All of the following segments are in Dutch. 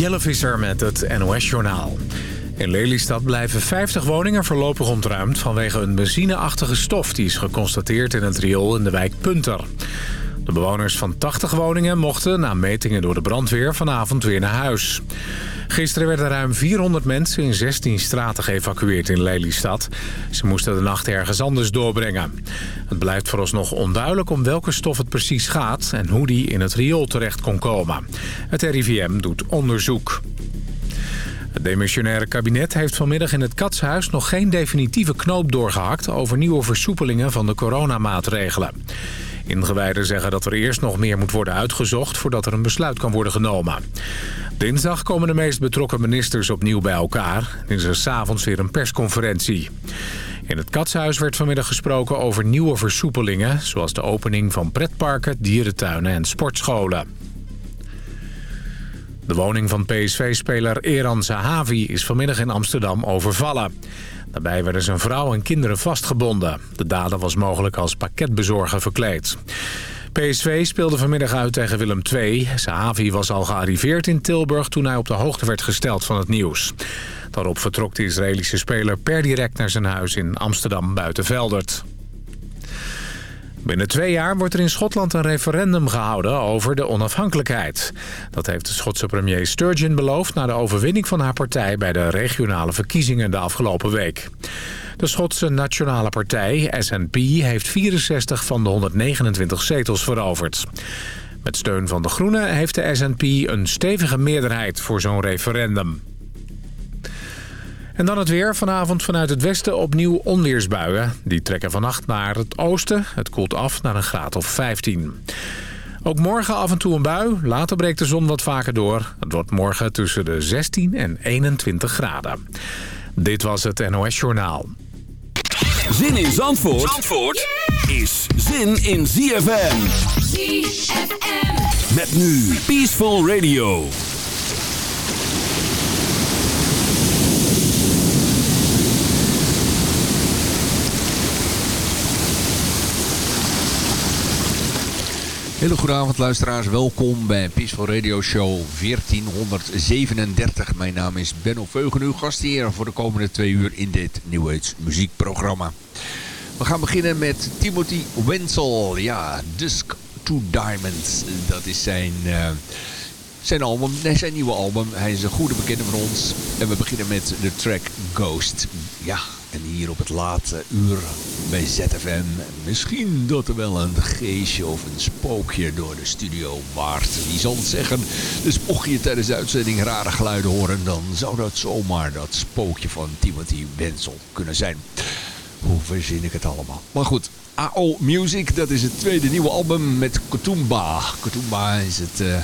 Jelle Visser met het NOS-journaal. In Lelystad blijven 50 woningen voorlopig ontruimd... vanwege een benzineachtige stof die is geconstateerd in het riool in de wijk Punter. De bewoners van 80 woningen mochten na metingen door de brandweer vanavond weer naar huis. Gisteren werden ruim 400 mensen in 16 straten geëvacueerd in Lelystad. Ze moesten de nacht ergens anders doorbrengen. Het blijft vooralsnog onduidelijk om welke stof het precies gaat... en hoe die in het riool terecht kon komen. Het RIVM doet onderzoek. Het demissionaire kabinet heeft vanmiddag in het Katshuis nog geen definitieve knoop doorgehakt over nieuwe versoepelingen van de coronamaatregelen. Ingewijden zeggen dat er eerst nog meer moet worden uitgezocht voordat er een besluit kan worden genomen. Dinsdag komen de meest betrokken ministers opnieuw bij elkaar. Er is er weer een persconferentie. In het Katshuis werd vanmiddag gesproken over nieuwe versoepelingen... zoals de opening van pretparken, dierentuinen en sportscholen. De woning van PSV-speler Eran Zahavi is vanmiddag in Amsterdam overvallen. Daarbij werden zijn vrouw en kinderen vastgebonden. De dader was mogelijk als pakketbezorger verkleed. PSV speelde vanmiddag uit tegen Willem II. Zahavi was al gearriveerd in Tilburg toen hij op de hoogte werd gesteld van het nieuws. Daarop vertrok de Israëlische speler per direct naar zijn huis in Amsterdam buiten Veldert. Binnen twee jaar wordt er in Schotland een referendum gehouden over de onafhankelijkheid. Dat heeft de Schotse premier Sturgeon beloofd... na de overwinning van haar partij bij de regionale verkiezingen de afgelopen week. De Schotse Nationale Partij, SNP, heeft 64 van de 129 zetels veroverd. Met steun van de Groenen heeft de SNP een stevige meerderheid voor zo'n referendum. En dan het weer. Vanavond vanuit het westen opnieuw onweersbuien. Die trekken vannacht naar het oosten. Het koelt af naar een graad of 15. Ook morgen af en toe een bui. Later breekt de zon wat vaker door. Het wordt morgen tussen de 16 en 21 graden. Dit was het NOS Journaal. Zin in Zandvoort, Zandvoort is zin in ZFM. ZFM. Met nu Peaceful Radio. Hele goede avond luisteraars, welkom bij Peaceful Radio Show 1437. Mijn naam is Benno Veugen, uw gastheer voor de komende twee uur in dit New Age muziekprogramma. We gaan beginnen met Timothy Wenzel, ja, Dusk to Diamonds. Dat is zijn, uh, zijn album, nee, zijn nieuwe album. Hij is een goede bekende van ons. En we beginnen met de track Ghost. Ja, en hier op het late uur bij ZFM. Misschien dat er wel een geestje of een spookje door de studio waart. Wie zal het zeggen? Dus mocht je tijdens de uitzending rare geluiden horen... dan zou dat zomaar dat spookje van Timothy Wenzel kunnen zijn. Hoe verzin ik het allemaal? Maar goed, AO Music, dat is het tweede nieuwe album met Kotumba. Kotumba is het... Uh,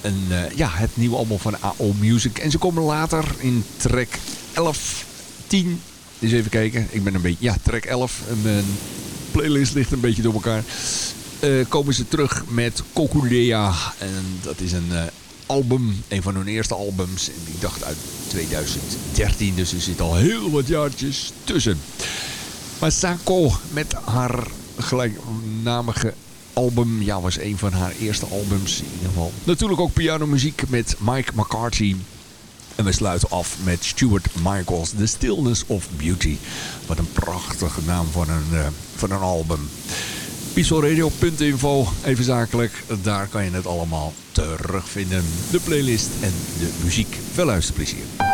een, uh, ja, het nieuwe album van AO Music. En ze komen later in track 11, 10 eens even kijken. Ik ben een beetje... Ja, track 11. Mijn playlist ligt een beetje door elkaar. Uh, komen ze terug met Kokulea. En dat is een uh, album. Een van hun eerste albums. En ik dacht uit 2013. Dus er zit al heel wat jaartjes tussen. Masako met haar gelijknamige album. Ja, was een van haar eerste albums in ieder geval. Natuurlijk ook pianomuziek met Mike McCarthy. En we sluiten af met Stuart Michaels, The Stillness of Beauty. Wat een prachtige naam van een, van een album. Pieselradio.info, even zakelijk. Daar kan je het allemaal terugvinden. De playlist en de muziek. Veel luisterplezier.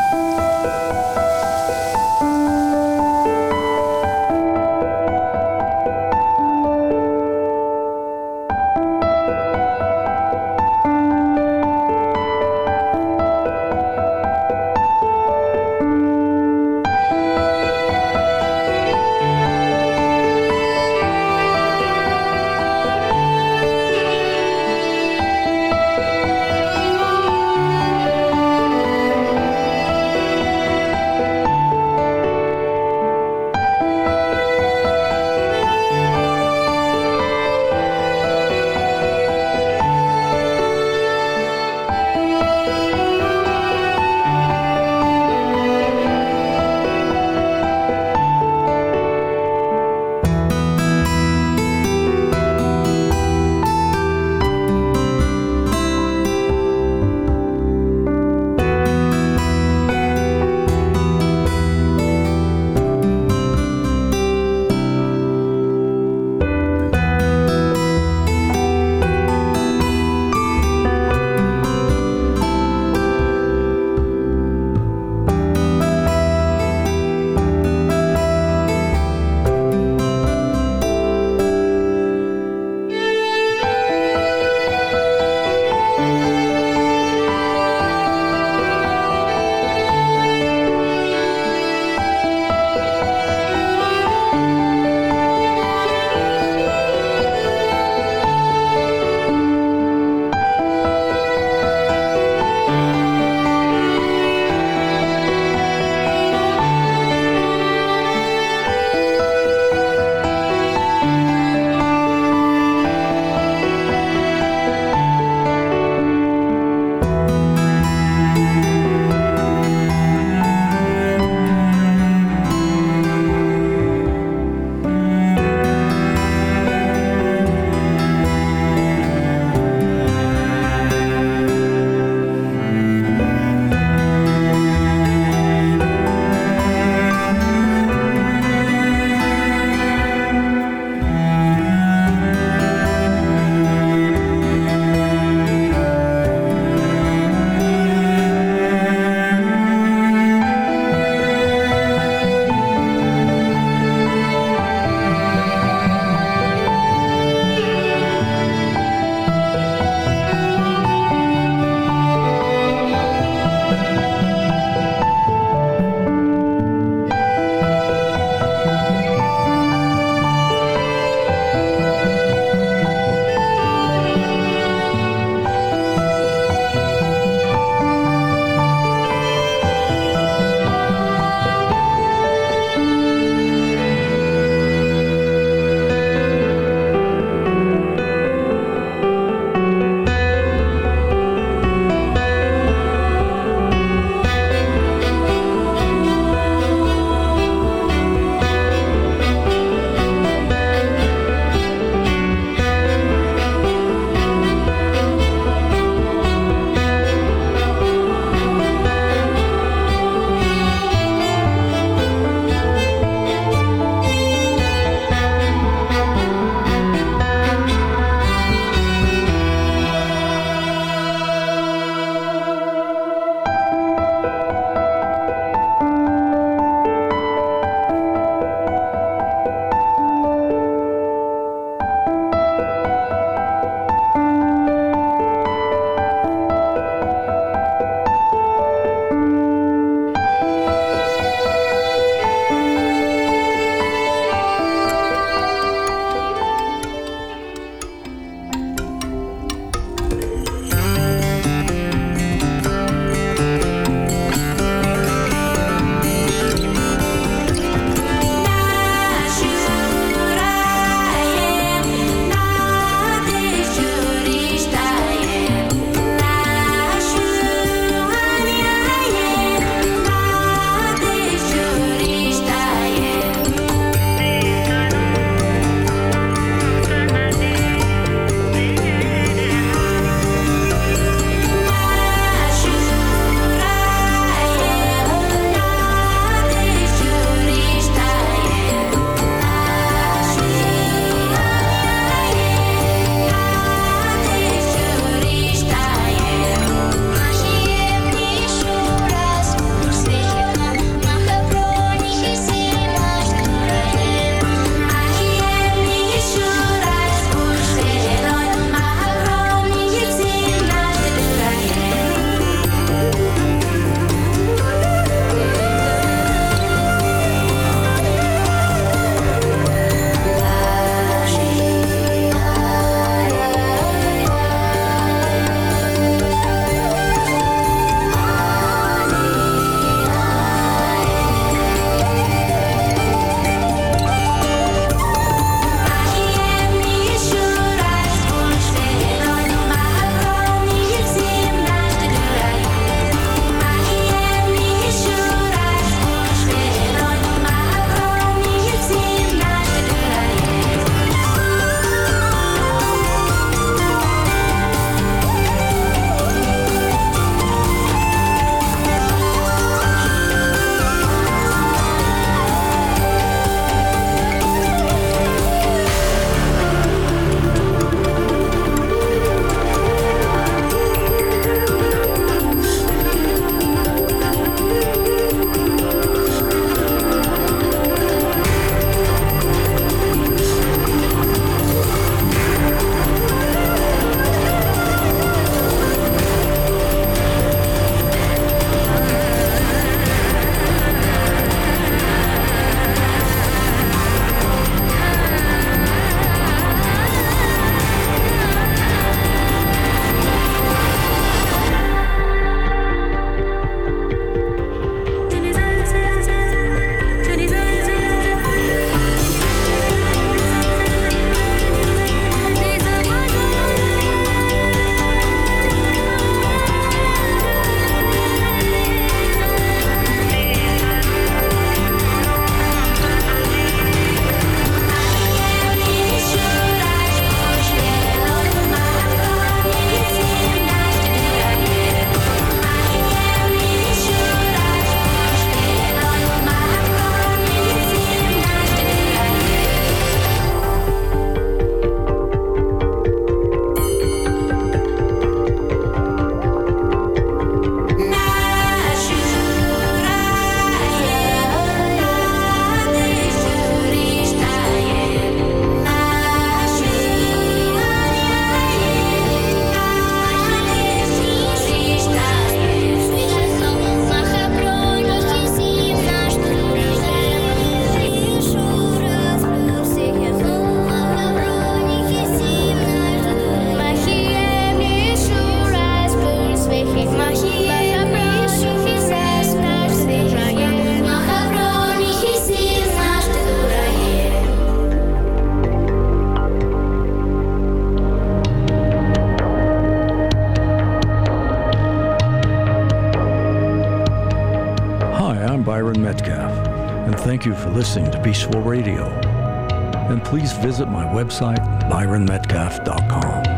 Website, byronmetcalf.com.